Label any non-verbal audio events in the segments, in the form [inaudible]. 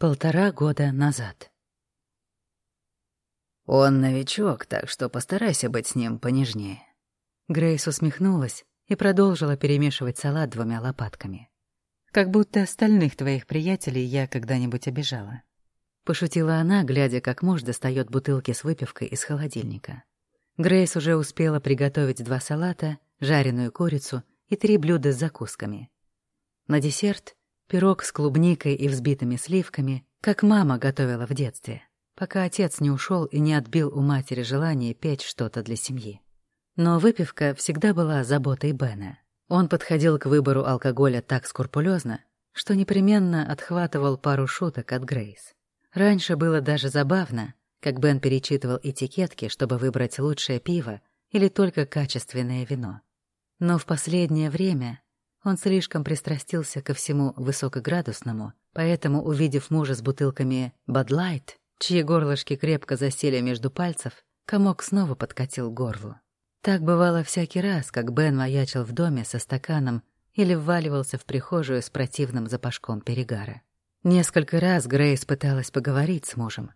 Полтора года назад. «Он новичок, так что постарайся быть с ним понежнее». Грейс усмехнулась и продолжила перемешивать салат двумя лопатками. «Как будто остальных твоих приятелей я когда-нибудь обижала». Пошутила она, глядя, как муж достает бутылки с выпивкой из холодильника. Грейс уже успела приготовить два салата, жареную курицу и три блюда с закусками. На десерт — пирог с клубникой и взбитыми сливками, как мама готовила в детстве пока отец не ушел и не отбил у матери желание петь что-то для семьи. Но выпивка всегда была заботой Бена. Он подходил к выбору алкоголя так скрупулезно, что непременно отхватывал пару шуток от Грейс. Раньше было даже забавно, как Бен перечитывал этикетки, чтобы выбрать лучшее пиво или только качественное вино. Но в последнее время он слишком пристрастился ко всему высокоградусному, поэтому, увидев мужа с бутылками «Bud Light», чьи горлышки крепко засели между пальцев, комок снова подкатил горлу. Так бывало всякий раз, как Бен маячил в доме со стаканом или вваливался в прихожую с противным запашком перегара. Несколько раз Грейс пыталась поговорить с мужем.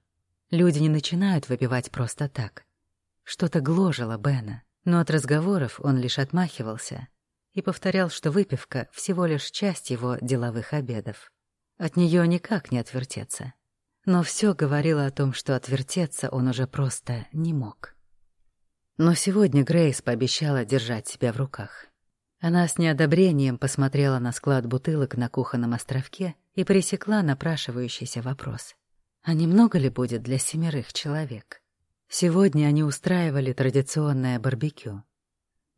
Люди не начинают выпивать просто так. Что-то гложило Бена, но от разговоров он лишь отмахивался и повторял, что выпивка — всего лишь часть его деловых обедов. От нее никак не отвертеться но все говорило о том, что отвертеться он уже просто не мог. Но сегодня Грейс пообещала держать себя в руках. Она с неодобрением посмотрела на склад бутылок на кухонном островке и пресекла напрашивающийся вопрос. А немного ли будет для семерых человек? Сегодня они устраивали традиционное барбекю.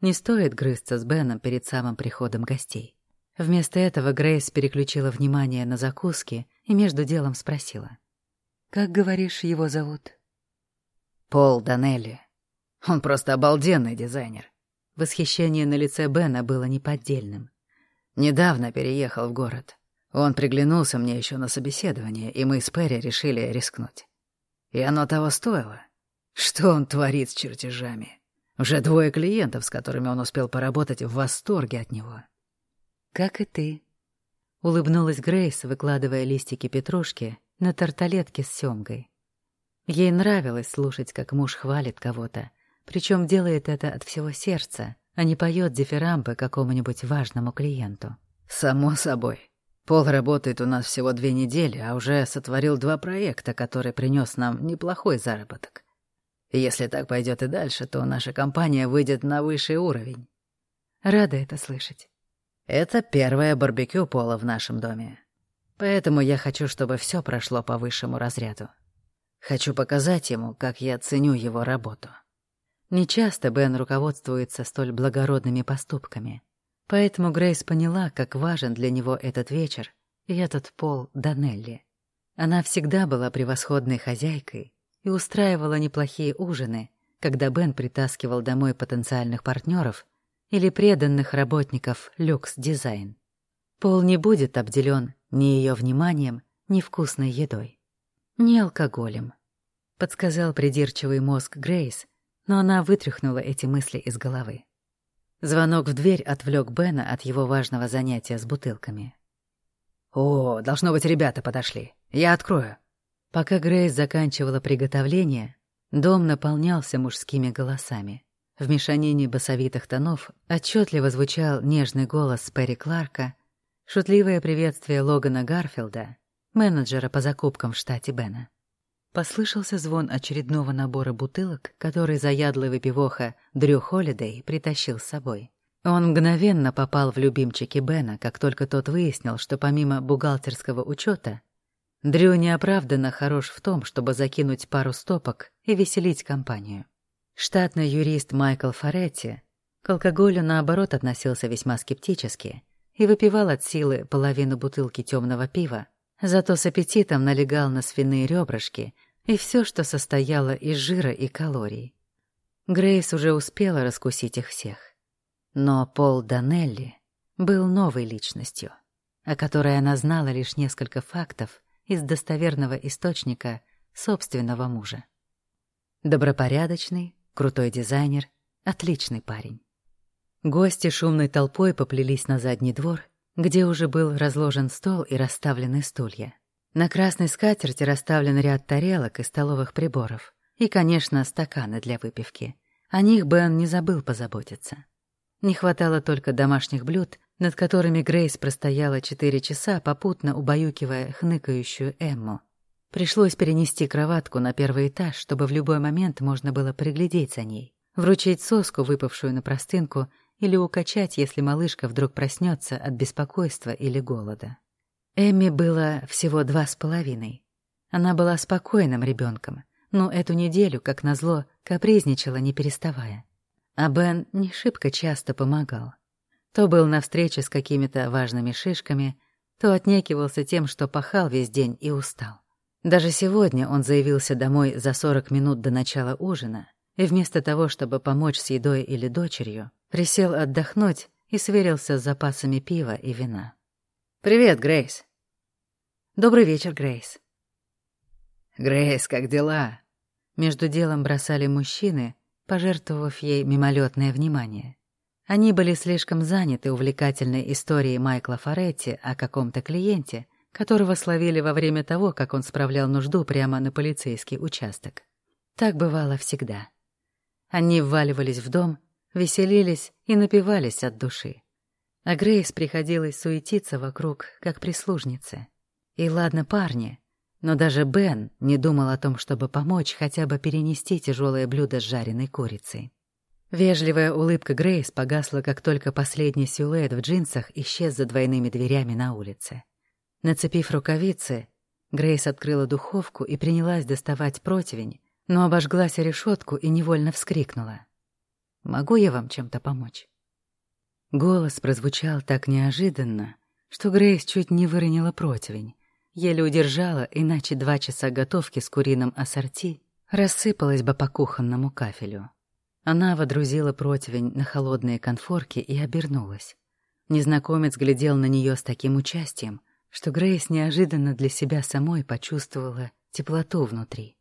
Не стоит грызться с Беном перед самым приходом гостей. Вместо этого Грейс переключила внимание на закуски и между делом спросила. Как, говоришь, его зовут? Пол Данелли. Он просто обалденный дизайнер. Восхищение на лице Бена было неподдельным. Недавно переехал в город. Он приглянулся мне еще на собеседование, и мы с Перри решили рискнуть. И оно того стоило. Что он творит с чертежами? Уже двое клиентов, с которыми он успел поработать, в восторге от него. «Как и ты», — улыбнулась Грейс, выкладывая листики петрушки на тарталетке с семгой. Ей нравилось слушать, как муж хвалит кого-то, причем делает это от всего сердца, а не поет дифирамбы какому-нибудь важному клиенту. «Само собой. Пол работает у нас всего две недели, а уже сотворил два проекта, которые принес нам неплохой заработок. Если так пойдет и дальше, то наша компания выйдет на высший уровень». Рада это слышать. Это первое барбекю Пола в нашем доме. Поэтому я хочу, чтобы все прошло по высшему разряду. Хочу показать ему, как я ценю его работу. Нечасто Бен руководствуется столь благородными поступками. Поэтому Грейс поняла, как важен для него этот вечер и этот Пол Данелли. Она всегда была превосходной хозяйкой и устраивала неплохие ужины, когда Бен притаскивал домой потенциальных партнеров или преданных работников люкс-дизайн. Пол не будет обделен ни ее вниманием, ни вкусной едой. Ни алкоголем, подсказал придирчивый мозг Грейс, но она вытряхнула эти мысли из головы. Звонок в дверь отвлек Бена от его важного занятия с бутылками. «О, должно быть, ребята подошли. Я открою». Пока Грейс заканчивала приготовление, дом наполнялся мужскими голосами. В мешанине басовитых тонов отчетливо звучал нежный голос Перри Кларка Шутливое приветствие Логана Гарфилда, менеджера по закупкам в штате Бена. Послышался звон очередного набора бутылок, который заядлый выпивоха Дрю Холидей притащил с собой. Он мгновенно попал в любимчики Бена, как только тот выяснил, что помимо бухгалтерского учета Дрю неоправданно хорош в том, чтобы закинуть пару стопок и веселить компанию. Штатный юрист Майкл Форетти к алкоголю, наоборот, относился весьма скептически — и выпивал от силы половину бутылки темного пива, зато с аппетитом налегал на свиные ребрышки и все, что состояло из жира и калорий. Грейс уже успела раскусить их всех. Но Пол Данелли был новой личностью, о которой она знала лишь несколько фактов из достоверного источника собственного мужа. Добропорядочный, крутой дизайнер, отличный парень. Гости шумной толпой поплелись на задний двор, где уже был разложен стол и расставлены стулья. На красной скатерти расставлен ряд тарелок и столовых приборов. И, конечно, стаканы для выпивки. О них Бен не забыл позаботиться. Не хватало только домашних блюд, над которыми Грейс простояла четыре часа, попутно убаюкивая хныкающую Эмму. Пришлось перенести кроватку на первый этаж, чтобы в любой момент можно было приглядеть за ней, вручить соску, выпавшую на простынку, или укачать, если малышка вдруг проснется от беспокойства или голода. Эмми было всего два с половиной. Она была спокойным ребенком, но эту неделю, как назло, капризничала, не переставая. А Бен не шибко часто помогал. То был на встрече с какими-то важными шишками, то отнекивался тем, что пахал весь день и устал. Даже сегодня он заявился домой за 40 минут до начала ужина, и вместо того, чтобы помочь с едой или дочерью, присел отдохнуть и сверился с запасами пива и вина. «Привет, Грейс!» «Добрый вечер, Грейс!» «Грейс, как дела?» Между делом бросали мужчины, пожертвовав ей мимолетное внимание. Они были слишком заняты увлекательной историей Майкла Форетти о каком-то клиенте, которого словили во время того, как он справлял нужду прямо на полицейский участок. Так бывало всегда. Они вваливались в дом, веселились и напивались от души. А Грейс приходилось суетиться вокруг, как прислужницы. И ладно парни, но даже Бен не думал о том, чтобы помочь хотя бы перенести тяжелое блюдо с жареной курицей. Вежливая улыбка Грейс погасла, как только последний силуэт в джинсах исчез за двойными дверями на улице. Нацепив рукавицы, Грейс открыла духовку и принялась доставать противень, но обожглась о решетку и невольно вскрикнула. «Могу я вам чем-то помочь?» Голос прозвучал так неожиданно, что Грейс чуть не выронила противень, Еле удержала, иначе два часа готовки с куриным ассорти рассыпалась бы по кухонному кафелю. Она водрузила противень на холодные конфорки и обернулась. Незнакомец глядел на нее с таким участием, что Грейс неожиданно для себя самой почувствовала теплоту внутри.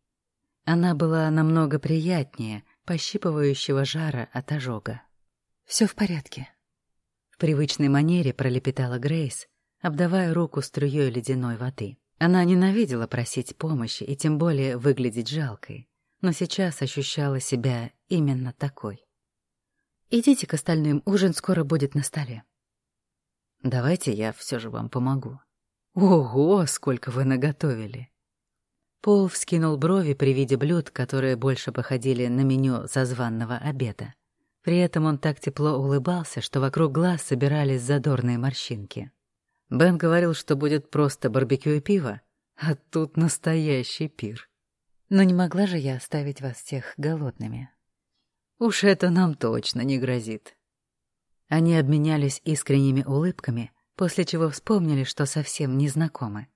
Она была намного приятнее пощипывающего жара от ожога. Все в порядке. В привычной манере пролепетала Грейс, обдавая руку струей ледяной воды. Она ненавидела просить помощи и тем более выглядеть жалкой, но сейчас ощущала себя именно такой. «Идите к остальным, ужин скоро будет на столе». «Давайте я все же вам помогу». «Ого, сколько вы наготовили!» Пол вскинул брови при виде блюд, которые больше походили на меню созванного обеда. При этом он так тепло улыбался, что вокруг глаз собирались задорные морщинки. Бен говорил, что будет просто барбекю и пиво, а тут настоящий пир. Но не могла же я оставить вас всех голодными. Уж это нам точно не грозит. Они обменялись искренними улыбками, после чего вспомнили, что совсем не знакомы.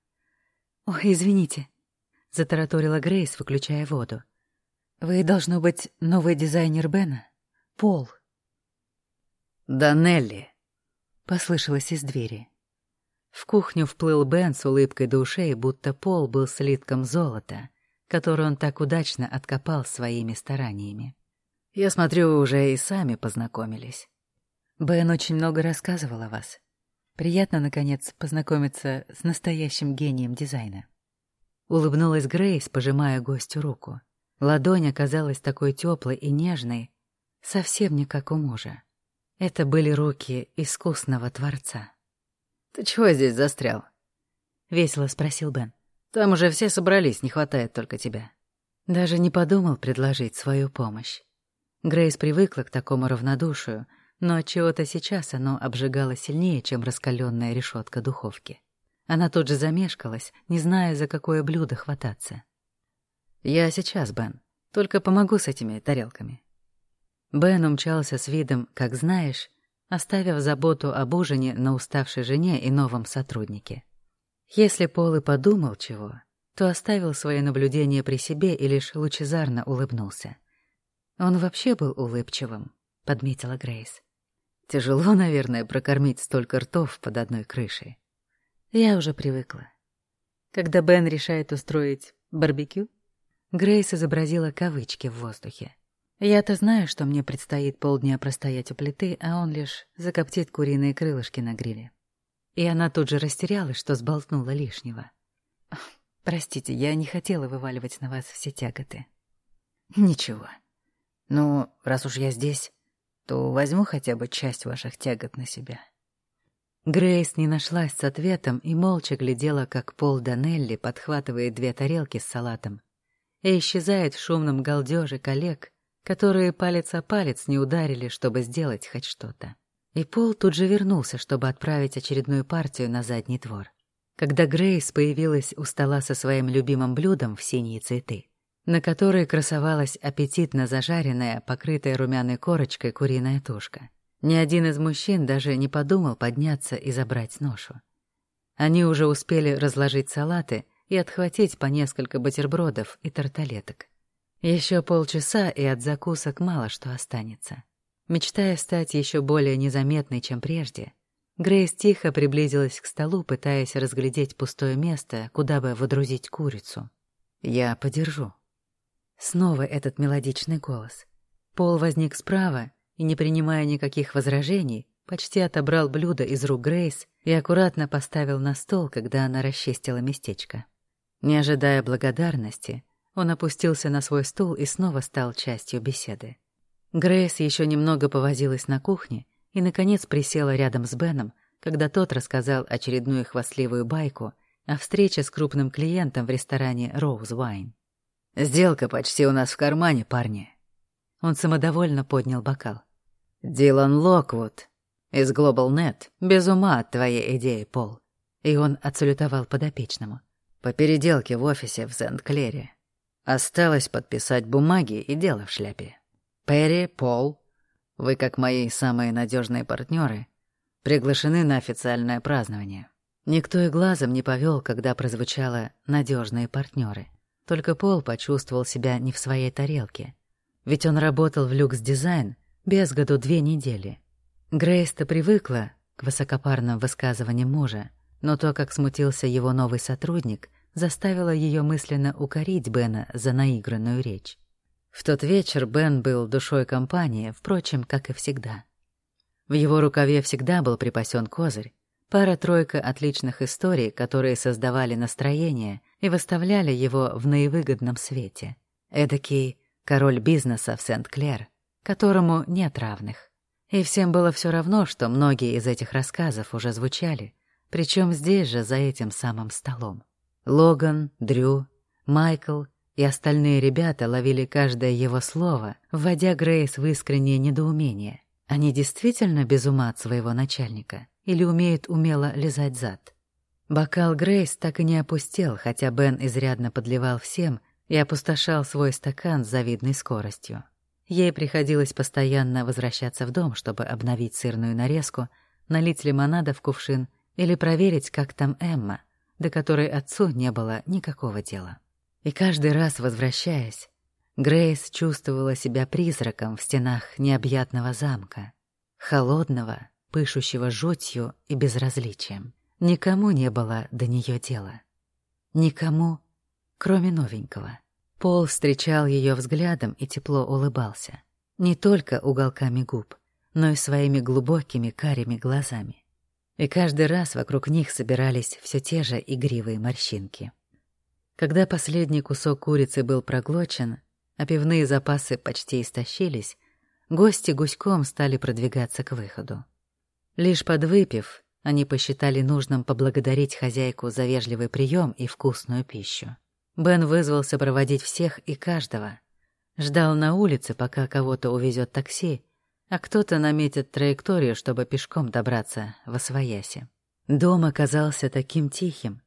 «Ой, извините», — затараторила Грейс, выключая воду. «Вы, должно быть, новый дизайнер Бена? Пол». «Да Нелли», — послышалось из двери. В кухню вплыл Бен с улыбкой до ушей, будто пол был слитком золота, который он так удачно откопал своими стараниями. «Я смотрю, вы уже и сами познакомились». Бен очень много рассказывал о вас. Приятно, наконец, познакомиться с настоящим гением дизайна. Улыбнулась Грейс, пожимая гостю руку. Ладонь оказалась такой теплой и нежной, совсем не как у мужа. Это были руки искусного творца. «Ты чего здесь застрял?» — весело спросил Бен. «Там уже все собрались, не хватает только тебя». Даже не подумал предложить свою помощь. Грейс привыкла к такому равнодушию, но чего-то сейчас оно обжигало сильнее, чем раскаленная решетка духовки. Она тут же замешкалась, не зная, за какое блюдо хвататься. «Я сейчас, Бен. Только помогу с этими тарелками». Бен умчался с видом, как знаешь, оставив заботу об ужине на уставшей жене и новом сотруднике. Если Пол и подумал чего, то оставил свои наблюдения при себе и лишь лучезарно улыбнулся. «Он вообще был улыбчивым», — подметила Грейс. «Тяжело, наверное, прокормить столько ртов под одной крышей». Я уже привыкла. Когда Бен решает устроить барбекю, Грейс изобразила кавычки в воздухе. Я-то знаю, что мне предстоит полдня простоять у плиты, а он лишь закоптит куриные крылышки на гриле. И она тут же растерялась, что сболтнула лишнего. Простите, я не хотела вываливать на вас все тяготы. Ничего. Ну, раз уж я здесь, то возьму хотя бы часть ваших тягот на себя. Грейс не нашлась с ответом и молча глядела, как Пол Данелли подхватывает две тарелки с салатом и исчезает в шумном галдёже коллег, которые палец о палец не ударили, чтобы сделать хоть что-то. И Пол тут же вернулся, чтобы отправить очередную партию на задний двор. Когда Грейс появилась у стола со своим любимым блюдом в синие цветы, на которой красовалась аппетитно зажаренная, покрытая румяной корочкой куриная тушка, ни один из мужчин даже не подумал подняться и забрать ношу. Они уже успели разложить салаты и отхватить по несколько бутербродов и тарталеток. Еще полчаса, и от закусок мало что останется. Мечтая стать еще более незаметной, чем прежде, Грейс тихо приблизилась к столу, пытаясь разглядеть пустое место, куда бы водрузить курицу. «Я подержу». Снова этот мелодичный голос. Пол возник справа и, не принимая никаких возражений, почти отобрал блюдо из рук Грейс и аккуратно поставил на стол, когда она расчистила местечко. Не ожидая благодарности, он опустился на свой стул и снова стал частью беседы. Грейс еще немного повозилась на кухне и, наконец, присела рядом с Беном, когда тот рассказал очередную хвастливую байку о встрече с крупным клиентом в ресторане «Роуз Вайн». «Сделка почти у нас в кармане, парни». Он самодовольно поднял бокал. «Дилан Локвуд из GlobalNet. Без ума от твоей идеи, Пол». И он отсалютовал подопечному. «По переделке в офисе в Сент-Клере. Осталось подписать бумаги и дело в шляпе. Перри, Пол, вы, как мои самые надежные партнеры, приглашены на официальное празднование. Никто и глазом не повел, когда прозвучало «надежные партнеры». Только Пол почувствовал себя не в своей тарелке. Ведь он работал в люкс-дизайн без году две недели. Грейс-то привыкла к высокопарным высказываниям мужа, но то, как смутился его новый сотрудник, заставило ее мысленно укорить Бена за наигранную речь. В тот вечер Бен был душой компании, впрочем, как и всегда. В его рукаве всегда был припасен козырь, пара-тройка отличных историй, которые создавали настроение и выставляли его в наивыгодном свете. Эдакий король бизнеса в Сент-Клер, которому нет равных. И всем было все равно, что многие из этих рассказов уже звучали, причем здесь же, за этим самым столом. Логан, Дрю, Майкл — и остальные ребята ловили каждое его слово, вводя Грейс в искреннее недоумение. Они действительно без ума от своего начальника или умеют умело лизать зад? Бокал Грейс так и не опустел, хотя Бен изрядно подливал всем и опустошал свой стакан с завидной скоростью. Ей приходилось постоянно возвращаться в дом, чтобы обновить сырную нарезку, налить лимонада в кувшин или проверить, как там Эмма, до которой отцу не было никакого дела. И каждый раз, возвращаясь, Грейс чувствовала себя призраком в стенах необъятного замка, холодного, пышущего жутью и безразличием. Никому не было до нее дела. Никому, кроме новенького. Пол встречал ее взглядом и тепло улыбался. Не только уголками губ, но и своими глубокими карими глазами. И каждый раз вокруг них собирались все те же игривые морщинки. Когда последний кусок курицы был проглочен, а пивные запасы почти истощились, гости гуськом стали продвигаться к выходу. Лишь подвыпив, они посчитали нужным поблагодарить хозяйку за вежливый прием и вкусную пищу. Бен вызвался проводить всех и каждого. Ждал на улице, пока кого-то увезет такси, а кто-то наметит траекторию, чтобы пешком добраться в Освояси. Дом оказался таким тихим,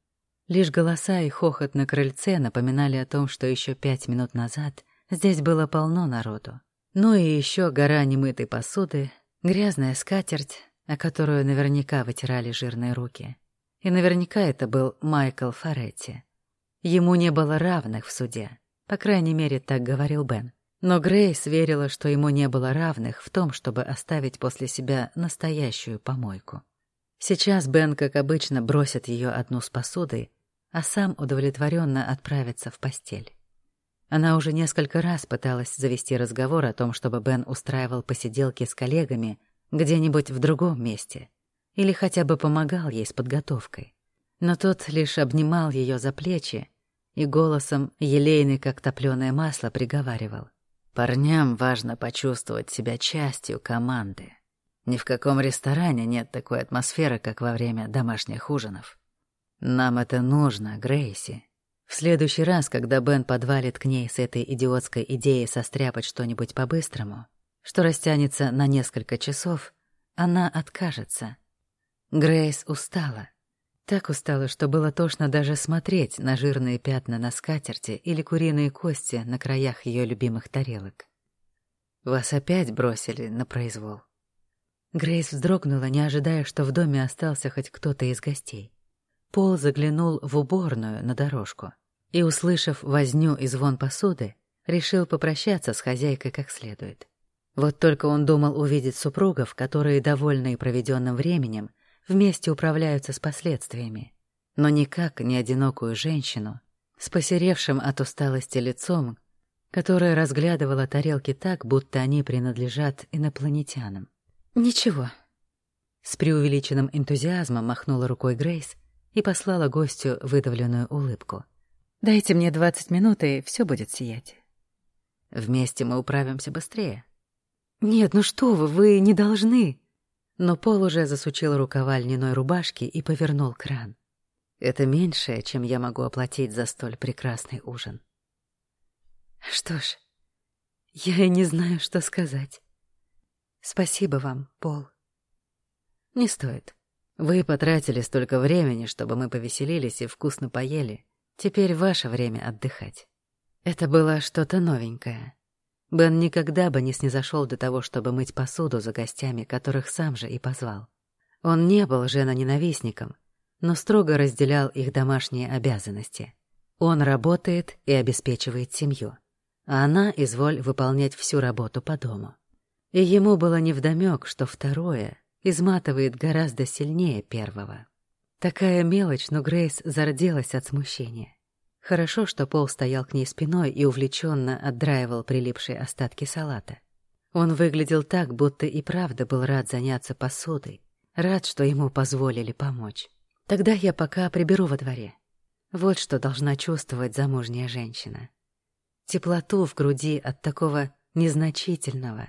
Лишь голоса и хохот на крыльце напоминали о том, что еще пять минут назад здесь было полно народу. Ну и еще гора немытой посуды, грязная скатерть, о которую наверняка вытирали жирные руки. И наверняка это был Майкл Форетти. Ему не было равных в суде. По крайней мере, так говорил Бен. Но Грейс верила, что ему не было равных в том, чтобы оставить после себя настоящую помойку. Сейчас Бен, как обычно, бросит ее одну с посудой, а сам удовлетворенно отправится в постель. Она уже несколько раз пыталась завести разговор о том, чтобы Бен устраивал посиделки с коллегами где-нибудь в другом месте или хотя бы помогал ей с подготовкой. Но тот лишь обнимал ее за плечи и голосом, елейный как топленое масло, приговаривал. «Парням важно почувствовать себя частью команды. Ни в каком ресторане нет такой атмосферы, как во время домашних ужинов. Нам это нужно, Грейси». В следующий раз, когда Бен подвалит к ней с этой идиотской идеей состряпать что-нибудь по-быстрому, что растянется на несколько часов, она откажется. Грейс устала. Так устала, что было тошно даже смотреть на жирные пятна на скатерти или куриные кости на краях ее любимых тарелок. Вас опять бросили на произвол. Грейс вздрогнула, не ожидая, что в доме остался хоть кто-то из гостей. Пол заглянул в уборную на дорожку и, услышав возню и звон посуды, решил попрощаться с хозяйкой как следует. Вот только он думал увидеть супругов, которые, довольные проведенным временем, вместе управляются с последствиями, но никак не одинокую женщину с посеревшим от усталости лицом, которая разглядывала тарелки так, будто они принадлежат инопланетянам. «Ничего». С преувеличенным энтузиазмом махнула рукой Грейс и послала гостю выдавленную улыбку. «Дайте мне двадцать минут, и все будет сиять». «Вместе мы управимся быстрее». «Нет, ну что вы, вы не должны!» Но Пол уже засучил рукава льняной рубашки и повернул кран. «Это меньшее, чем я могу оплатить за столь прекрасный ужин». «Что ж, я и не знаю, что сказать. Спасибо вам, Пол». «Не стоит. Вы потратили столько времени, чтобы мы повеселились и вкусно поели. Теперь ваше время отдыхать». Это было что-то новенькое. Бен никогда бы не снизошел до того, чтобы мыть посуду за гостями, которых сам же и позвал. Он не был жена-ненавистником, но строго разделял их домашние обязанности. Он работает и обеспечивает семью, а она изволь выполнять всю работу по дому. И ему было невдомёк, что второе изматывает гораздо сильнее первого. Такая мелочь, но Грейс зарделась от смущения. Хорошо, что Пол стоял к ней спиной и увлеченно отдраивал прилипшие остатки салата. Он выглядел так, будто и правда был рад заняться посудой, рад, что ему позволили помочь. Тогда я пока приберу во дворе. Вот что должна чувствовать замужняя женщина. Теплоту в груди от такого незначительного,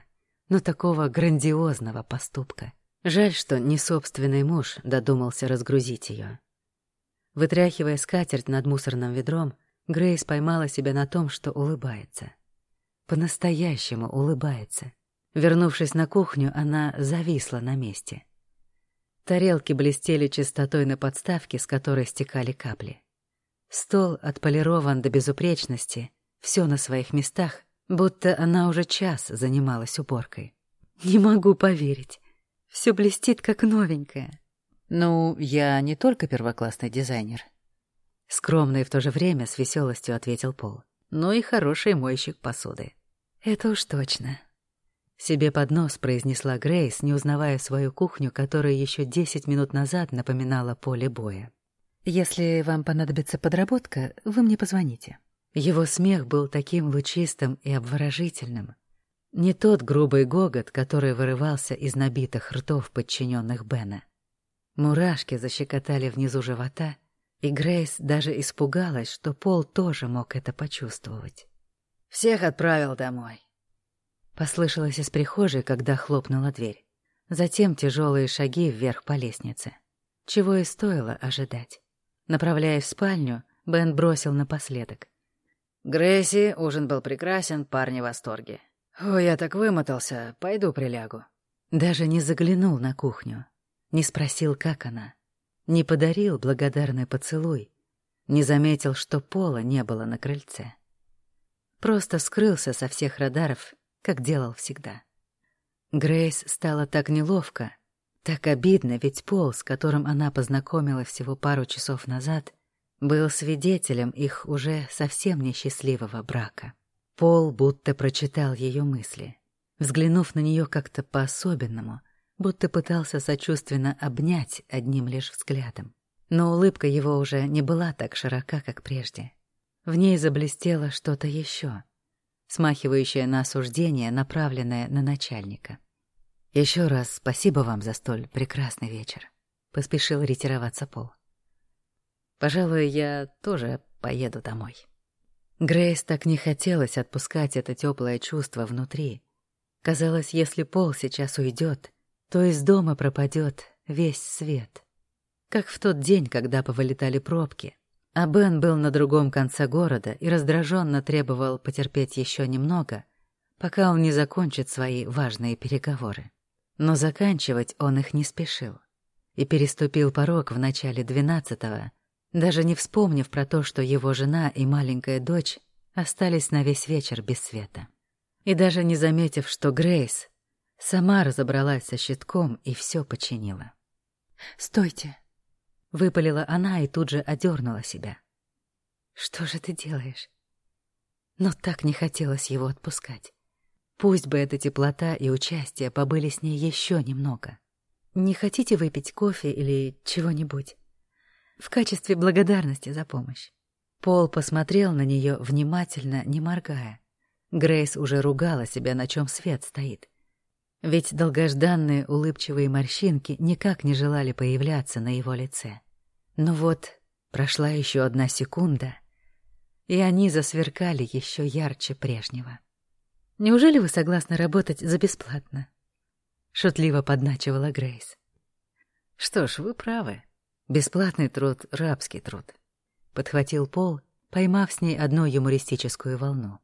но такого грандиозного поступка. Жаль, что не собственный муж додумался разгрузить ее. Вытряхивая скатерть над мусорным ведром, Грейс поймала себя на том, что улыбается. По-настоящему улыбается. Вернувшись на кухню, она зависла на месте. Тарелки блестели чистотой на подставке, с которой стекали капли. Стол отполирован до безупречности, все на своих местах, будто она уже час занималась уборкой. Не могу поверить. Все блестит, как новенькое. «Ну, я не только первоклассный дизайнер». Скромно и в то же время с веселостью ответил Пол. «Но и хороший мойщик посуды». «Это уж точно». Себе под нос произнесла Грейс, не узнавая свою кухню, которая еще десять минут назад напоминала поле боя. «Если вам понадобится подработка, вы мне позвоните». Его смех был таким лучистым и обворожительным. Не тот грубый гогот, который вырывался из набитых ртов подчиненных Бена. Мурашки защекотали внизу живота, и Грейс даже испугалась, что Пол тоже мог это почувствовать. «Всех отправил домой», — послышалось из прихожей, когда хлопнула дверь. Затем тяжелые шаги вверх по лестнице. Чего и стоило ожидать. Направляясь в спальню, Бен бросил напоследок. «Грейси, ужин был прекрасен, парни в восторге. О, я так вымотался, пойду прилягу». Даже не заглянул на кухню. Не спросил, как она. Не подарил благодарный поцелуй. Не заметил, что пола не было на крыльце. Просто скрылся со всех радаров, как делал всегда. Грейс стало так неловко, так обидно, ведь Пол, с которым она познакомилась всего пару часов назад, был свидетелем их уже совсем несчастливого брака. Пол будто прочитал ее мысли. Взглянув на нее как-то по-особенному — будто пытался сочувственно обнять одним лишь взглядом. Но улыбка его уже не была так широка, как прежде. В ней заблестело что-то еще, смахивающее на осуждение, направленное на начальника. Еще раз спасибо вам за столь прекрасный вечер», — поспешил ретироваться Пол. Пожалуй, я тоже поеду домой. Грейс так не хотелось отпускать это теплое чувство внутри. Казалось, если Пол сейчас уйдет, то из дома пропадет весь свет. Как в тот день, когда повылетали пробки, а Бен был на другом конце города и раздраженно требовал потерпеть еще немного, пока он не закончит свои важные переговоры. Но заканчивать он их не спешил и переступил порог в начале двенадцатого, даже не вспомнив про то, что его жена и маленькая дочь остались на весь вечер без света. И даже не заметив, что Грейс сама разобралась со щитком и все починила. «Стойте!» — выпалила она и тут же одернула себя. «Что же ты делаешь?» Но так не хотелось его отпускать. Пусть бы эта теплота и участие побыли с ней еще немного. Не хотите выпить кофе или чего-нибудь? В качестве благодарности за помощь. Пол посмотрел на нее внимательно, не моргая. Грейс уже ругала себя, на чем свет стоит. Ведь долгожданные улыбчивые морщинки никак не желали появляться на его лице. Но вот прошла еще одна секунда, и они засверкали еще ярче прежнего. «Неужели вы согласны работать за бесплатно?» — шутливо подначивала Грейс. «Что ж, вы правы. Бесплатный труд — рабский труд», — подхватил Пол, поймав с ней одну юмористическую волну.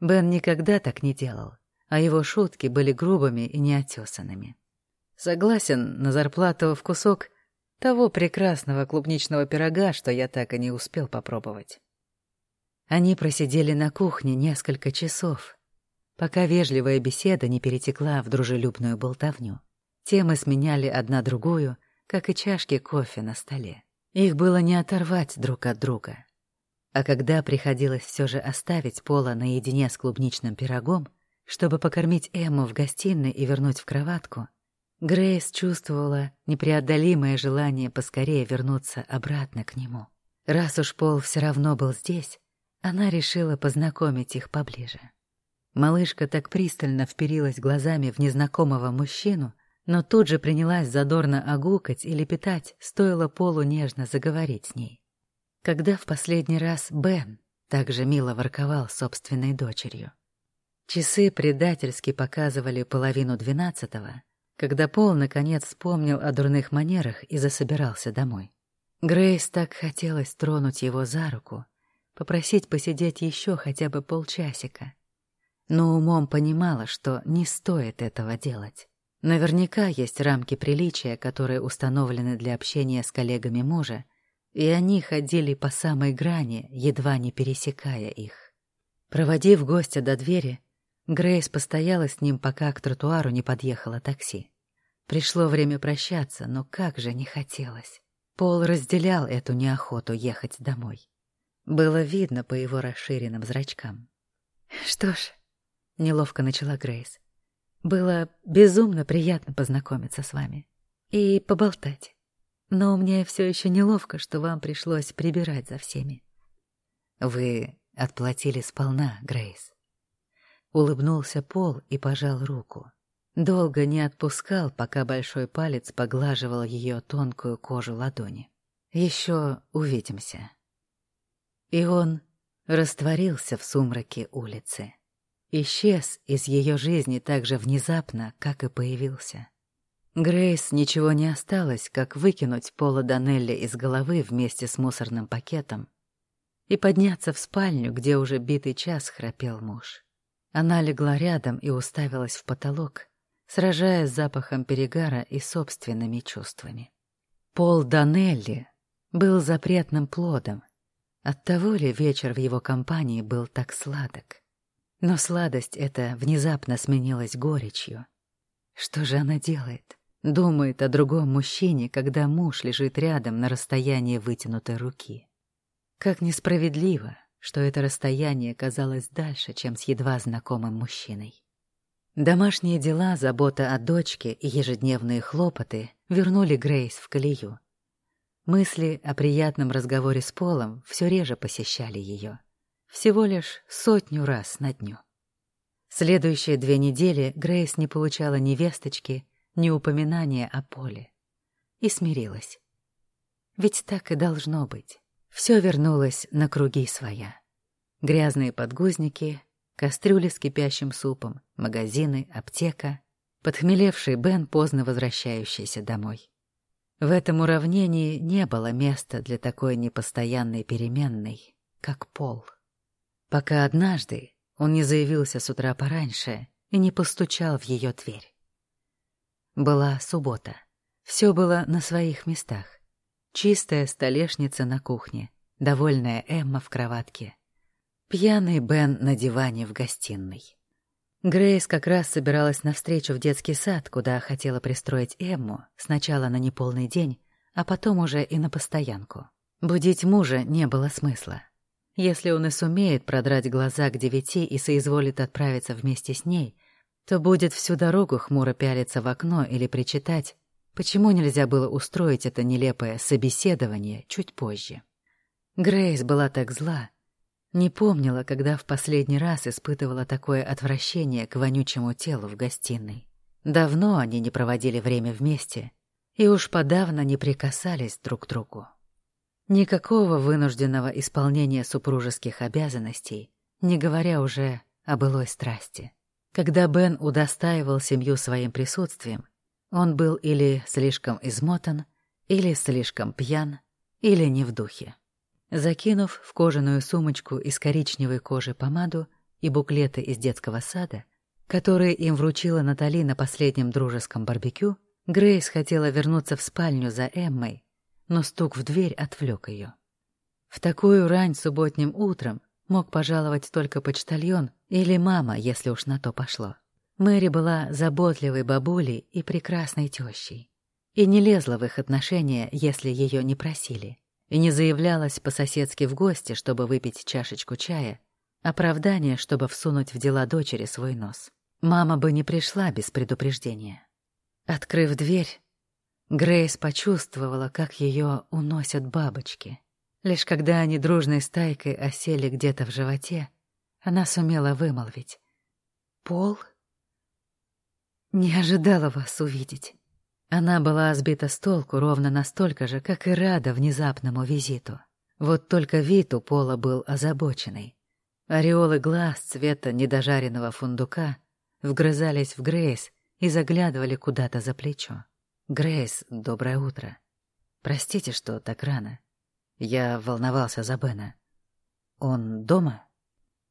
Бен никогда так не делал, а его шутки были грубыми и неотесанными. «Согласен на зарплату в кусок того прекрасного клубничного пирога, что я так и не успел попробовать». Они просидели на кухне несколько часов, пока вежливая беседа не перетекла в дружелюбную болтовню. Темы сменяли одна другую, как и чашки кофе на столе. Их было не оторвать друг от друга. А когда приходилось все же оставить Пола наедине с клубничным пирогом, чтобы покормить Эмму в гостиной и вернуть в кроватку, Грейс чувствовала непреодолимое желание поскорее вернуться обратно к нему. Раз уж Пол все равно был здесь, она решила познакомить их поближе. Малышка так пристально вперилась глазами в незнакомого мужчину, но тут же принялась задорно огукать или питать, стоило Полу нежно заговорить с ней. Когда в последний раз Бен так же мило ворковал собственной дочерью. Часы предательски показывали половину двенадцатого, когда Пол наконец вспомнил о дурных манерах и засобирался домой. Грейс так хотелось тронуть его за руку, попросить посидеть еще хотя бы полчасика, но умом понимала, что не стоит этого делать. Наверняка есть рамки приличия, которые установлены для общения с коллегами мужа, и они ходили по самой грани, едва не пересекая их. Проводив гостя до двери, Грейс постояла с ним, пока к тротуару не подъехало такси. Пришло время прощаться, но как же не хотелось. Пол разделял эту неохоту ехать домой. Было видно по его расширенным зрачкам. «Что ж», — неловко начала Грейс, было безумно приятно познакомиться с вами и поболтать. Но мне все еще неловко, что вам пришлось прибирать за всеми. Вы отплатили сполна, Грейс. Улыбнулся Пол и пожал руку. Долго не отпускал, пока большой палец поглаживал ее тонкую кожу ладони. Еще увидимся. И он растворился в сумраке улицы исчез из ее жизни так же внезапно, как и появился. Грейс ничего не осталось, как выкинуть Пола Данелли из головы вместе с мусорным пакетом и подняться в спальню, где уже битый час храпел муж. Она легла рядом и уставилась в потолок, сражаясь с запахом перегара и собственными чувствами. Пол Данелли был запретным плодом. Оттого ли вечер в его компании был так сладок? Но сладость эта внезапно сменилась горечью. Что же она делает? Думает о другом мужчине, когда муж лежит рядом на расстоянии вытянутой руки. Как несправедливо, что это расстояние казалось дальше, чем с едва знакомым мужчиной. Домашние дела, забота о дочке и ежедневные хлопоты вернули Грейс в колею. Мысли о приятном разговоре с Полом все реже посещали ее. Всего лишь сотню раз на дню. Следующие две недели Грейс не получала ни весточки, ни упоминания о Поле. И смирилась. Ведь так и должно быть. Все вернулось на круги своя. Грязные подгузники, кастрюли с кипящим супом, магазины, аптека, подхмелевший Бен, поздно возвращающийся домой. В этом уравнении не было места для такой непостоянной переменной, как пол. Пока однажды он не заявился с утра пораньше и не постучал в ее дверь. Была суббота. Все было на своих местах. Чистая столешница на кухне, довольная Эмма в кроватке, пьяный Бен на диване в гостиной. Грейс как раз собиралась навстречу в детский сад, куда хотела пристроить Эмму, сначала на неполный день, а потом уже и на постоянку. Будить мужа не было смысла. Если он и сумеет продрать глаза к девяти и соизволит отправиться вместе с ней, то будет всю дорогу хмуро пялиться в окно или причитать, почему нельзя было устроить это нелепое собеседование чуть позже. Грейс была так зла, не помнила, когда в последний раз испытывала такое отвращение к вонючему телу в гостиной. Давно они не проводили время вместе и уж подавно не прикасались друг к другу. Никакого вынужденного исполнения супружеских обязанностей, не говоря уже о былой страсти. Когда Бен удостаивал семью своим присутствием, он был или слишком измотан, или слишком пьян, или не в духе. Закинув в кожаную сумочку из коричневой кожи помаду и буклеты из детского сада, которые им вручила Натали на последнем дружеском барбекю, Грейс хотела вернуться в спальню за Эммой, но стук в дверь отвлек ее. В такую рань субботним утром мог пожаловать только почтальон или мама, если уж на то пошло. Мэри была заботливой бабулей и прекрасной тещей. И не лезла в их отношения, если ее не просили и не заявлялась по-соседски в гости, чтобы выпить чашечку чая, оправдание, чтобы всунуть в дела дочери свой нос. Мама бы не пришла без предупреждения. Открыв дверь, Грейс почувствовала, как ее уносят бабочки. Лишь когда они дружной стайкой осели где-то в животе, она сумела вымолвить. «Пол? Не ожидала вас увидеть». Она была сбита с толку ровно настолько же, как и рада внезапному визиту. Вот только вид у Пола был озабоченный. Ореолы глаз цвета недожаренного фундука вгрызались в Грейс и заглядывали куда-то за плечо. «Грейс, доброе утро. Простите, что так рано. Я волновался за Бена. Он дома?»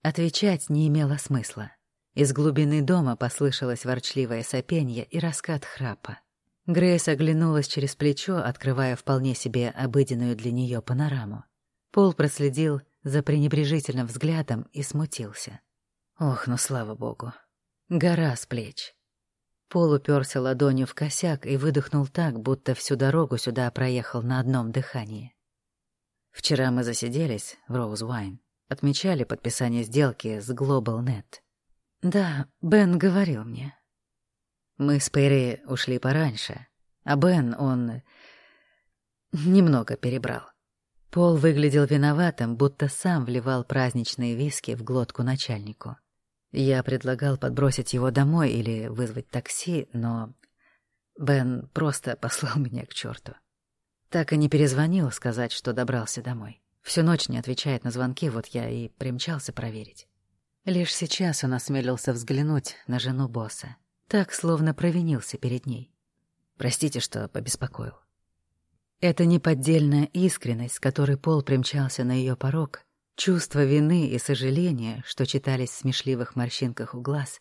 Отвечать не имело смысла. Из глубины дома послышалось ворчливое сопенье и раскат храпа. Грейс оглянулась через плечо, открывая вполне себе обыденную для нее панораму. Пол проследил за пренебрежительным взглядом и смутился. Ох, ну слава богу. Гора с плеч. Пол уперся ладонью в косяк и выдохнул так, будто всю дорогу сюда проехал на одном дыхании. Вчера мы засиделись в Роуз Уайн, отмечали подписание сделки с GlobalNet. Да, Бен говорил мне. Мы с Перри ушли пораньше, а Бен, он... немного перебрал. Пол выглядел виноватым, будто сам вливал праздничные виски в глотку начальнику. Я предлагал подбросить его домой или вызвать такси, но Бен просто [laughs] послал меня к черту. Так и не перезвонил сказать, что добрался домой. Всю ночь не отвечает на звонки, вот я и примчался проверить. Лишь сейчас он осмелился взглянуть на жену босса так, словно провинился перед ней. Простите, что побеспокоил. Это неподдельная искренность, с которой Пол примчался на ее порог, чувство вины и сожаления, что читались в смешливых морщинках у глаз,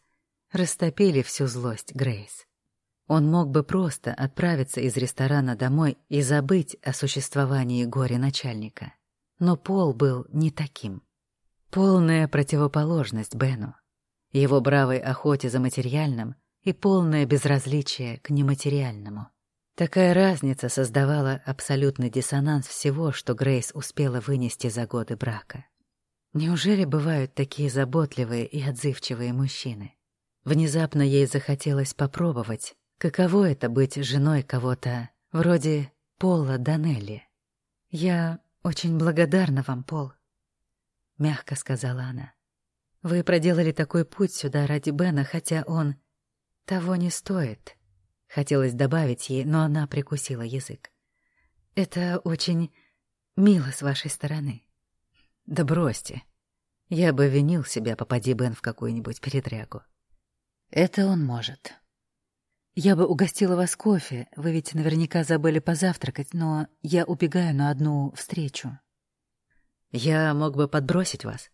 растопили всю злость Грейс. Он мог бы просто отправиться из ресторана домой и забыть о существовании горя начальника. Но Пол был не таким. Полная противоположность Бену. Его бравой охоте за материальным и полное безразличие к нематериальному. Такая разница создавала абсолютный диссонанс всего, что Грейс успела вынести за годы брака. Неужели бывают такие заботливые и отзывчивые мужчины? Внезапно ей захотелось попробовать, каково это быть женой кого-то вроде Пола Данелли. «Я очень благодарна вам, Пол», — мягко сказала она. «Вы проделали такой путь сюда ради Бена, хотя он того не стоит. Хотелось добавить ей, но она прикусила язык. Это очень Мило с вашей стороны. Да бросьте. Я бы винил себя, попади Бен в какую-нибудь передрягу. Это он может. Я бы угостила вас кофе, вы ведь наверняка забыли позавтракать, но я убегаю на одну встречу. Я мог бы подбросить вас.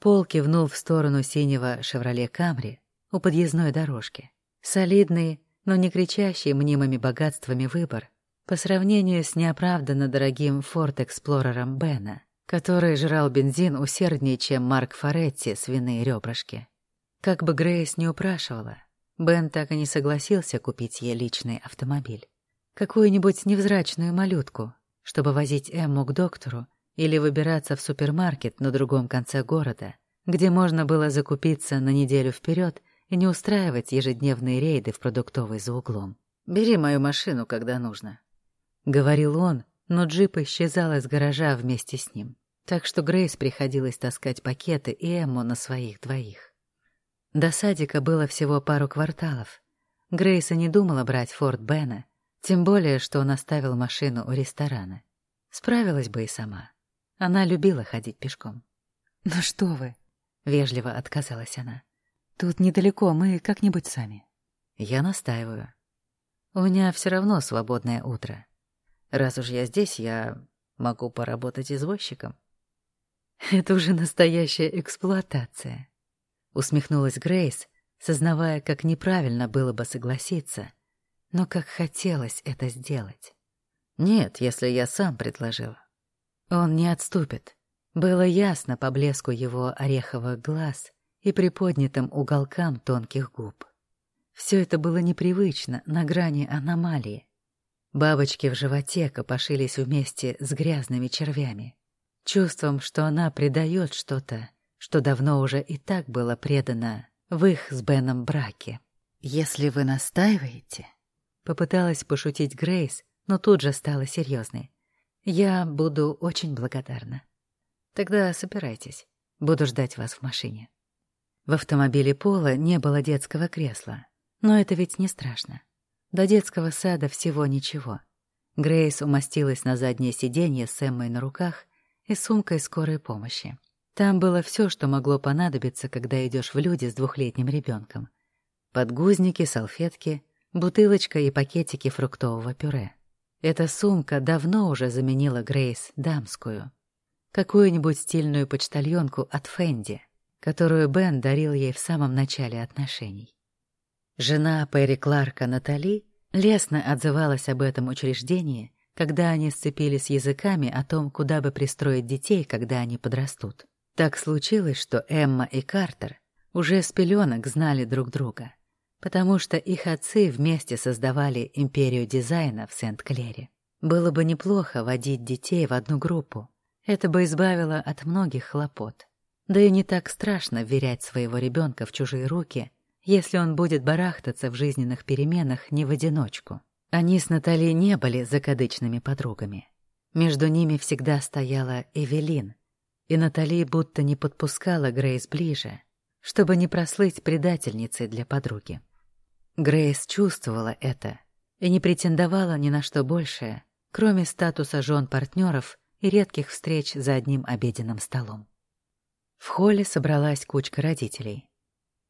Пол кивнул в сторону синего «Шевроле Камри» у подъездной дорожки. Солидный, но не кричащий мнимыми богатствами выбор по сравнению с неоправданно дорогим «Форд-эксплорером» Бена, который жрал бензин усерднее, чем Марк Форетти свиные ребрышки. Как бы Грейс не упрашивала, Бен так и не согласился купить ей личный автомобиль. Какую-нибудь невзрачную малютку, чтобы возить Эмму к доктору или выбираться в супермаркет на другом конце города, где можно было закупиться на неделю вперед и не устраивать ежедневные рейды в продуктовый за углом. «Бери мою машину, когда нужно», — говорил он, но джип исчезал из гаража вместе с ним, так что Грейс приходилось таскать пакеты и Эмму на своих двоих. До садика было всего пару кварталов. Грейс и не думала брать Форд Бена, тем более, что он оставил машину у ресторана. Справилась бы и сама. Она любила ходить пешком. «Ну что вы!» — вежливо отказалась она. «Тут недалеко, мы как-нибудь сами». «Я настаиваю. У меня все равно свободное утро. Раз уж я здесь, я могу поработать извозчиком». «Это уже настоящая эксплуатация», — усмехнулась Грейс, сознавая, как неправильно было бы согласиться, но как хотелось это сделать. «Нет, если я сам предложил. Он не отступит. Было ясно по блеску его ореховых глаз и приподнятым уголкам тонких губ. Все это было непривычно, на грани аномалии. Бабочки в животе копошились вместе с грязными червями. Чувством, что она предает что-то, что давно уже и так было предано в их с Беном браке. «Если вы настаиваете...» Попыталась пошутить Грейс, но тут же стала серьезной. Я буду очень благодарна. Тогда собирайтесь. Буду ждать вас в машине. В автомобиле Пола не было детского кресла. Но это ведь не страшно. До детского сада всего ничего. Грейс умостилась на заднее сиденье с Эммой на руках и сумкой скорой помощи. Там было все, что могло понадобиться, когда идешь в люди с двухлетним ребенком. Подгузники, салфетки, бутылочка и пакетики фруктового пюре. Эта сумка давно уже заменила Грейс дамскую. Какую-нибудь стильную почтальонку от Фенди, которую Бен дарил ей в самом начале отношений. Жена Перри Кларка Натали лестно отзывалась об этом учреждении, когда они сцепились языками о том, куда бы пристроить детей, когда они подрастут. Так случилось, что Эмма и Картер уже с пеленок знали друг друга — потому что их отцы вместе создавали империю дизайна в Сент-Клере. Было бы неплохо водить детей в одну группу. Это бы избавило от многих хлопот. Да и не так страшно вверять своего ребенка в чужие руки, если он будет барахтаться в жизненных переменах не в одиночку. Они с Натали не были закадычными подругами. Между ними всегда стояла Эвелин, и Натали будто не подпускала Грейс ближе, чтобы не прослыть предательницей для подруги. Грейс чувствовала это и не претендовала ни на что большее, кроме статуса жен партнеров и редких встреч за одним обеденным столом. В холле собралась кучка родителей.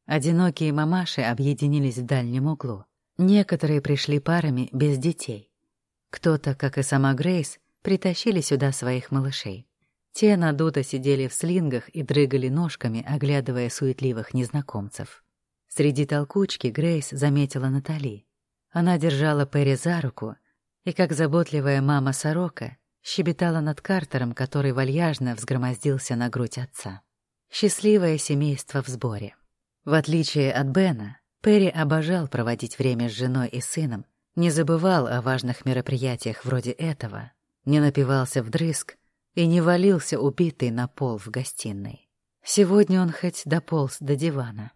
Одинокие мамаши объединились в дальнем углу. Некоторые пришли парами без детей. Кто-то, как и сама Грейс, притащили сюда своих малышей. Те надуто сидели в слингах и дрыгали ножками, оглядывая суетливых незнакомцев. Среди толкучки Грейс заметила Натали. Она держала Перри за руку и, как заботливая мама-сорока, щебетала над Картером, который вальяжно взгромоздился на грудь отца. Счастливое семейство в сборе. В отличие от Бена, Перри обожал проводить время с женой и сыном, не забывал о важных мероприятиях вроде этого, не напивался вдрызг и не валился убитый на пол в гостиной. Сегодня он хоть дополз до дивана.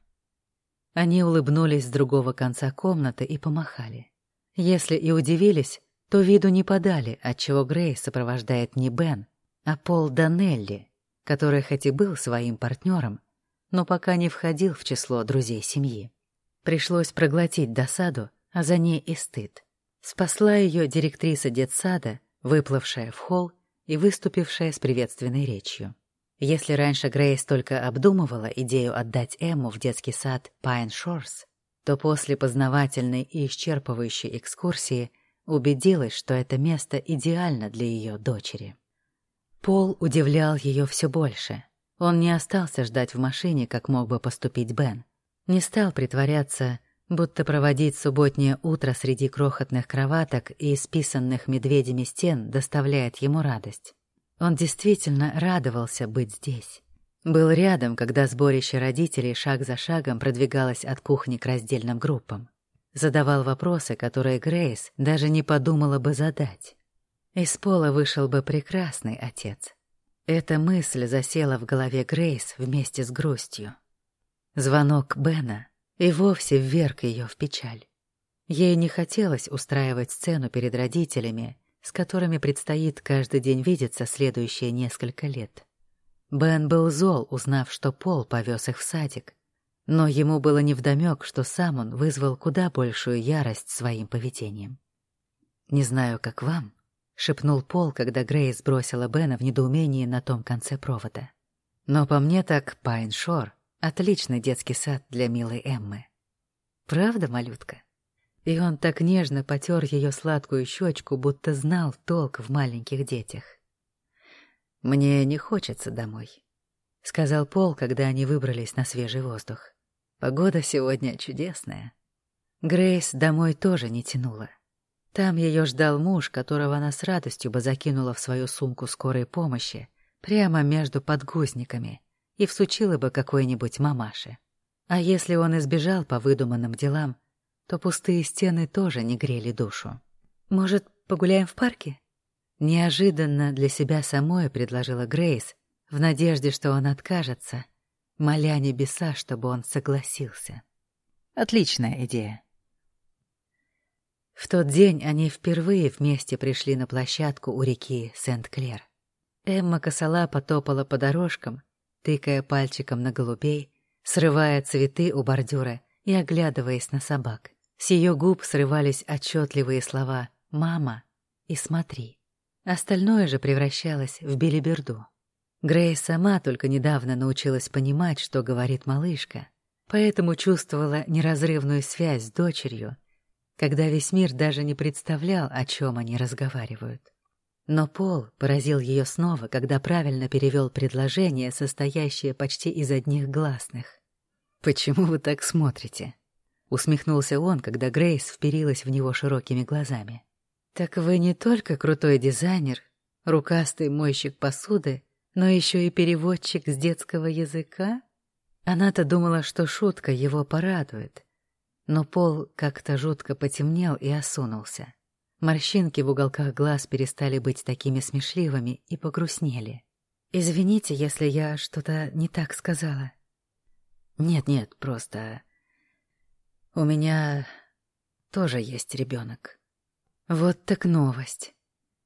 Они улыбнулись с другого конца комнаты и помахали. Если и удивились, то виду не подали, отчего Грей сопровождает не Бен, а Пол Данелли, который хоть и был своим партнером, но пока не входил в число друзей семьи. Пришлось проглотить досаду, а за ней и стыд. Спасла ее директриса детсада, выплывшая в холл и выступившая с приветственной речью. Если раньше Грейс только обдумывала идею отдать Эмму в детский сад Pine Shores, то после познавательной и исчерпывающей экскурсии убедилась, что это место идеально для ее дочери. Пол удивлял ее все больше. Он не остался ждать в машине, как мог бы поступить Бен. Не стал притворяться, будто проводить субботнее утро среди крохотных кроваток и исписанных медведями стен доставляет ему радость. Он действительно радовался быть здесь. Был рядом, когда сборище родителей шаг за шагом продвигалось от кухни к раздельным группам. Задавал вопросы, которые Грейс даже не подумала бы задать. Из пола вышел бы прекрасный отец. Эта мысль засела в голове Грейс вместе с грустью. Звонок Бена и вовсе вверг ее в печаль. Ей не хотелось устраивать сцену перед родителями, с которыми предстоит каждый день видеться следующие несколько лет. Бен был зол, узнав, что Пол повез их в садик, но ему было невдомёк, что сам он вызвал куда большую ярость своим поведением. «Не знаю, как вам», — шепнул Пол, когда Грейс бросила Бена в недоумении на том конце провода. «Но по мне так Пайншор — отличный детский сад для милой Эммы». «Правда, малютка?» И он так нежно потер ее сладкую щечку, будто знал толк в маленьких детях. «Мне не хочется домой», — сказал Пол, когда они выбрались на свежий воздух. «Погода сегодня чудесная». Грейс домой тоже не тянула. Там ее ждал муж, которого она с радостью бы закинула в свою сумку скорой помощи, прямо между подгузниками, и всучила бы какой-нибудь мамаше. А если он избежал по выдуманным делам, то пустые стены тоже не грели душу. «Может, погуляем в парке?» Неожиданно для себя самой предложила Грейс, в надежде, что он откажется, моля небеса, чтобы он согласился. Отличная идея. В тот день они впервые вместе пришли на площадку у реки Сент-Клер. Эмма косола потопала по дорожкам, тыкая пальчиком на голубей, срывая цветы у бордюра и оглядываясь на собак. С ее губ срывались отчетливые слова «мама» и «смотри». Остальное же превращалось в белиберду. Грейс сама только недавно научилась понимать, что говорит малышка, поэтому чувствовала неразрывную связь с дочерью, когда весь мир даже не представлял, о чем они разговаривают. Но Пол поразил ее снова, когда правильно перевел предложение, состоящее почти из одних гласных. «Почему вы так смотрите?» Усмехнулся он, когда Грейс вперилась в него широкими глазами. «Так вы не только крутой дизайнер, рукастый мойщик посуды, но еще и переводчик с детского языка?» Она-то думала, что шутка его порадует. Но Пол как-то жутко потемнел и осунулся. Морщинки в уголках глаз перестали быть такими смешливыми и погрустнели. «Извините, если я что-то не так сказала». «Нет-нет, просто у меня тоже есть ребенок. Вот так новость.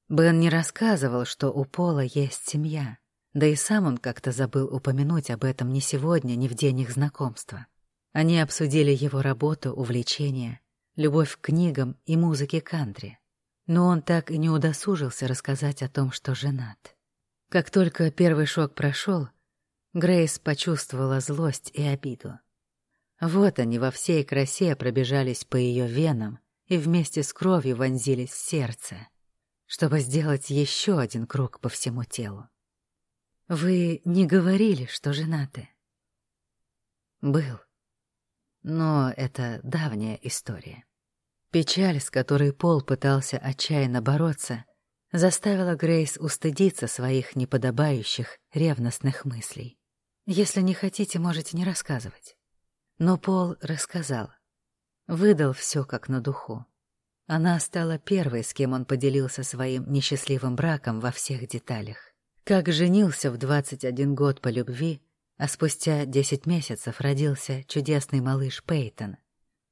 Бен не рассказывал, что у Пола есть семья. Да и сам он как-то забыл упомянуть об этом ни сегодня, ни в день их знакомства. Они обсудили его работу, увлечения, любовь к книгам и музыке кантри. Но он так и не удосужился рассказать о том, что женат. Как только первый шок прошел, Грейс почувствовала злость и обиду. Вот они во всей красе пробежались по ее венам и вместе с кровью вонзились в сердце, чтобы сделать еще один круг по всему телу. Вы не говорили, что женаты? Был. Но это давняя история. Печаль, с которой Пол пытался отчаянно бороться, заставила Грейс устыдиться своих неподобающих, ревностных мыслей. Если не хотите, можете не рассказывать. Но Пол рассказал. Выдал все как на духу. Она стала первой, с кем он поделился своим несчастливым браком во всех деталях. Как женился в 21 год по любви, а спустя 10 месяцев родился чудесный малыш Пейтон.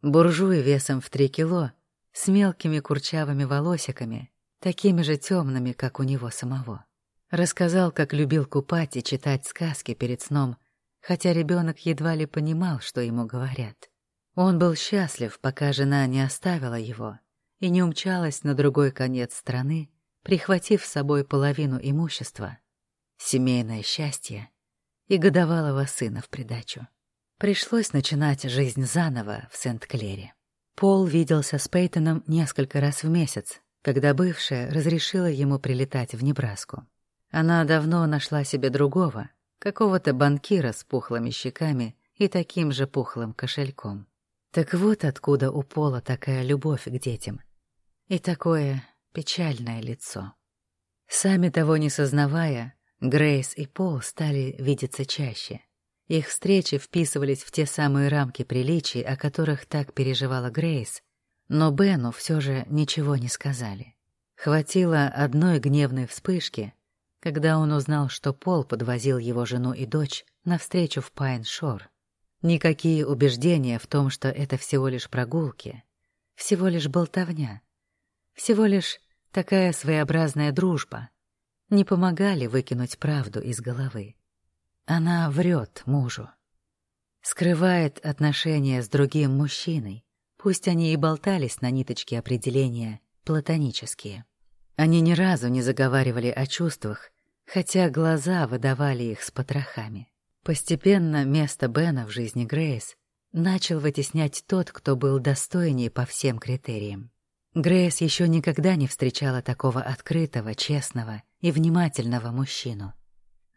Буржуй весом в 3 кило, с мелкими курчавыми волосиками, такими же темными, как у него самого. Рассказал, как любил купать и читать сказки перед сном хотя ребенок едва ли понимал, что ему говорят. Он был счастлив, пока жена не оставила его и не умчалась на другой конец страны прихватив с собой половину имущества, семейное счастье и годовалого сына в придачу. Пришлось начинать жизнь заново в Сент-Клере. Пол виделся с Пейтоном несколько раз в месяц, когда бывшая разрешила ему прилетать в Небраску. Она давно нашла себе другого, какого-то банкира с пухлыми щеками и таким же пухлым кошельком. Так вот откуда у Пола такая любовь к детям. И такое печальное лицо. Сами того не сознавая, Грейс и Пол стали видеться чаще. Их встречи вписывались в те самые рамки приличий, о которых так переживала Грейс, но Бену все же ничего не сказали. Хватило одной гневной вспышки, когда он узнал, что Пол подвозил его жену и дочь навстречу в Пайн-Шор. Никакие убеждения в том, что это всего лишь прогулки, всего лишь болтовня, всего лишь такая своеобразная дружба, не помогали выкинуть правду из головы. Она врет мужу, скрывает отношения с другим мужчиной, пусть они и болтались на ниточке определения платонические. Они ни разу не заговаривали о чувствах, хотя глаза выдавали их с потрохами. Постепенно место Бена в жизни Грейс начал вытеснять тот, кто был достойнее по всем критериям. Грейс еще никогда не встречала такого открытого, честного и внимательного мужчину.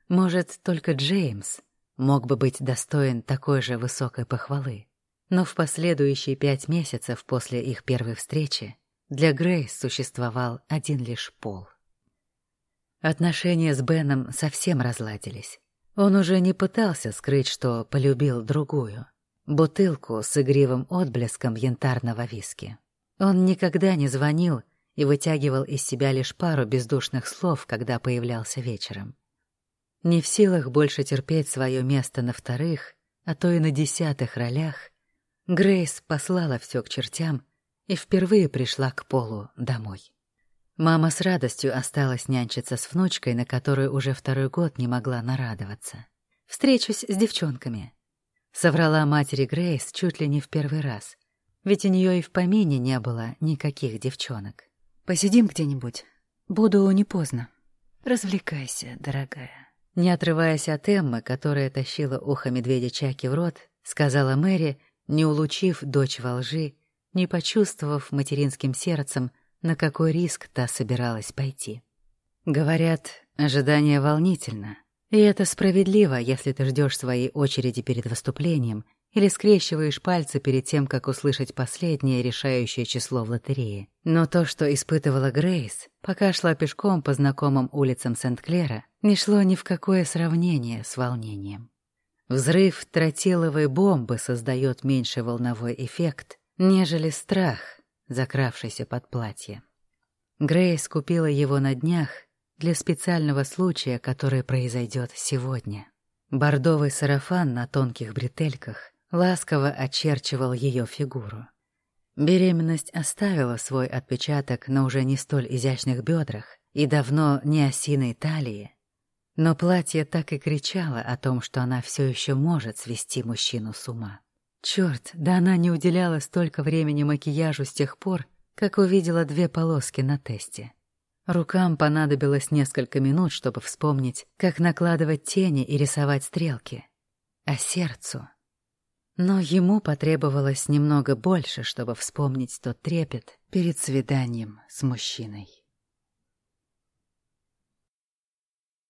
Может, только Джеймс мог бы быть достоин такой же высокой похвалы. Но в последующие пять месяцев после их первой встречи для Грейс существовал один лишь пол. Отношения с Беном совсем разладились. Он уже не пытался скрыть, что полюбил другую — бутылку с игривым отблеском янтарного виски. Он никогда не звонил и вытягивал из себя лишь пару бездушных слов, когда появлялся вечером. Не в силах больше терпеть свое место на вторых, а то и на десятых ролях, Грейс послала все к чертям и впервые пришла к Полу домой. Мама с радостью осталась нянчиться с внучкой, на которую уже второй год не могла нарадоваться. «Встречусь с девчонками», — соврала матери Грейс чуть ли не в первый раз, ведь у нее и в помине не было никаких девчонок. «Посидим где-нибудь. Буду не поздно. Развлекайся, дорогая». Не отрываясь от Эммы, которая тащила ухо медведя Чаки в рот, сказала Мэри, не улучив дочь во лжи, не почувствовав материнским сердцем, на какой риск та собиралась пойти. Говорят, ожидание волнительно, и это справедливо, если ты ждешь своей очереди перед выступлением или скрещиваешь пальцы перед тем, как услышать последнее решающее число в лотерее. Но то, что испытывала Грейс, пока шла пешком по знакомым улицам Сент-Клера, не шло ни в какое сравнение с волнением. Взрыв тротиловой бомбы создает меньший волновой эффект, нежели страх, закравшийся под платье. Грейс купила его на днях для специального случая, который произойдет сегодня. Бордовый сарафан на тонких бретельках ласково очерчивал ее фигуру. Беременность оставила свой отпечаток на уже не столь изящных бедрах и давно не осиной талии, но платье так и кричало о том, что она все еще может свести мужчину с ума. Черт, да она не уделяла столько времени макияжу с тех пор, как увидела две полоски на тесте. Рукам понадобилось несколько минут, чтобы вспомнить, как накладывать тени и рисовать стрелки. А сердцу... Но ему потребовалось немного больше, чтобы вспомнить тот трепет перед свиданием с мужчиной.